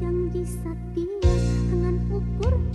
janji jisat dengan ukur